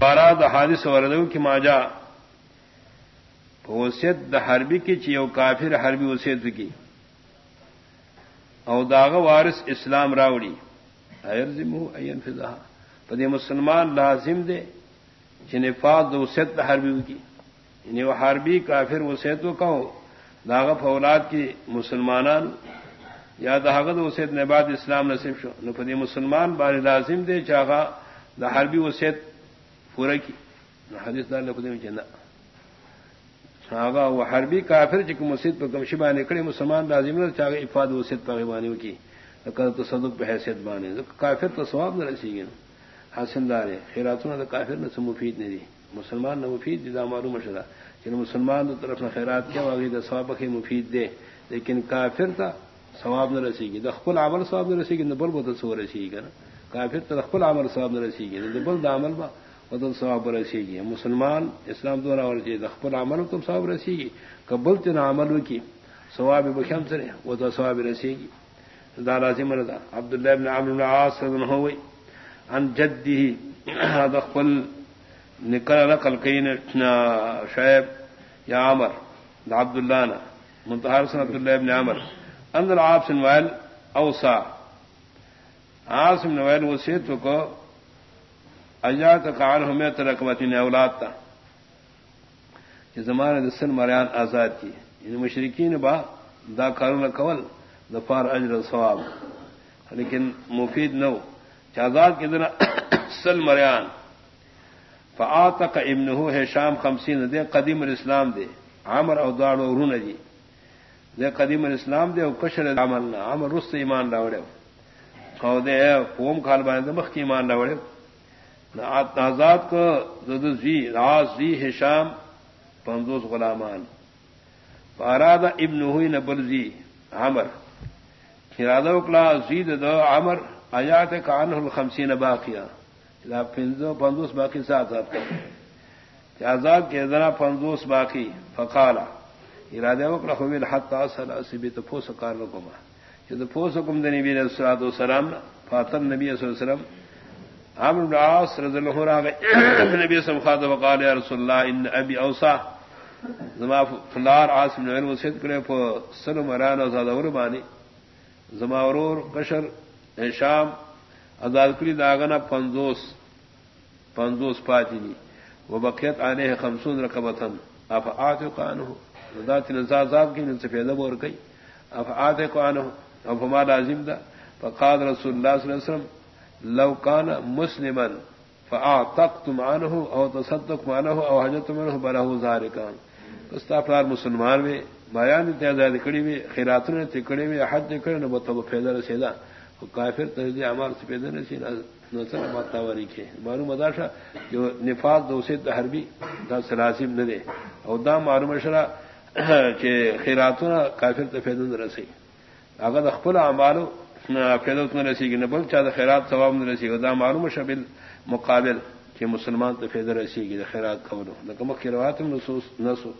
بارہ د حادث وردو کی ماجا وسیت د حربی کی چیو کافر حربی وسیت کی او داغ وارث اسلام راوڑی این فضا پدی مسلمان لازم دے جنفاظ وسیت حربی کی یعنی وہ حربی کافر وسیت کو کہو داغ فولاد کی مسلمان یا داغت وسیت نباد اسلام نصیب شو. نہ پدی مسلمان بار لازم دے چاہا دا حربی وسیت پورا کی۔ حدیث دار لکھتے میں چندہ آگا وہ حربی کافر چک مسجد پر کمشی بانے کڑے مسلمان لازم نہ چاہے افاد وسیط پر کی کر تو صدق پہ حیثیت بانے۔ کافر تو ثواب نہ رسی گی۔ حاصل دار خیراتوں نے کافر نہ مفید نہیں دی۔ مسلمان نہ مفید دی معلوم مشرا چلو مسلمان طرف نہ خیرات کیا واگی تو ثواب کے مفید دے۔ لیکن کافر تھا ثواب نہ رسی گی۔ دخل عمل ثواب نہ رسی گی، نہ بل بہت سو رسی گا نا۔ کافر تو دخل عمل ثواب نہ رسی گی۔ نہ بل دامل با بدل ثواب رسی گی مسلمان اسلام دورا اور دخل عمل تم ثواب رسی گی قبل تین عمل کی ثواب بخم سرے وہ تو ثواب رسی گی دادا سے مردا عبد اللہ ابن عمر بن عاص رضی ہوئی ان جدی دخل نکل نقل کین شعیب یا عمر عبد اللہ نا منتہر سن عبد اللہ ابن عمر. اندر آپ سن وائل اوسا. آپ سن وائل وسیت کو اجا کان ہمیں ترقمتی نے اولاد تھا کہ زمانے دسن مریان آزاد کی یعنی مشرقین با دا کارون قول دفار اجر ثواب۔ لیکن مفید نو۔ آزاد کے دن سل مریان۔ فا تک امن ہو ہے شام خمسین دے قدیم الاسلام دے۔ عامر او داڑ او رون جی دے قدیم الاسلام دے او کشر عمل عامر رست ایمان لاوڑے او دے قوم خال باندے مخ کی ایمان لاوڑے آزاد کو زی راز زی ہشام پندوس غلامان. فاراد ابن ہوئی نبل زی عمر. ارادہ اکلا زید دو عمر آیات کان الخمسین باقیہ. پندوس باقی ساتھ ساتھ آزاد کے ذرا پندوس باقی. فقالا. ارادہ اکلا ہوئی حت اصل اسی تو پھوس کار رکما جب پھوس حکم دے نبی علیہ السلام فاطم نبی صلی اللہ علیہ وسلم عامر بن عاص رضی اللہ عنہ گئے نبی صلی اللہ علیہ وقال یا رسول اللہ، ان ابی اوسا، زما فلار عاصم نے وصیت کرے ف سلم اران اور زادہ وربانی زما ورور قشر شام ازاد کلی داغنا پنزوس پنزوس پاتینی وہ بقیت آنے ہے رقبتن اف آتے کو آنو ذات نزازاب کی ان سے پیدا بور گئی اف آتے کو آنو اب ہمارا عظیم دا. فقاد رسول اللہ صلی اللہ علیہ وسلم لو کان مسلمن تم آن ہو او تصدق مانا ہو او حجت من ہو بلا ہو زار کان استافلار مسلمان میں بیان اتیاز کڑی میں خیرات نے تکڑے میں حج کرے نہ بتو فیضا رسیدا کافر تہذی عمال سے پیدا رسی نسل ماتاوری کے معلوم اداشا جو نفاذ دو سے حربی دا سلاسم نہ دے او دا معلوم اشرا کہ خیراتوں کافر تفیدن رسی اگر اخبر اعمالو فیدت نہ رسی گی نہ بل چاہ خیرات ثواب نہ رسی گا معلوم شبل مقابل کہ مسلمان تو فیدر رسی گی خیرات خبروں نہ کمک کی روایت نصوص نسو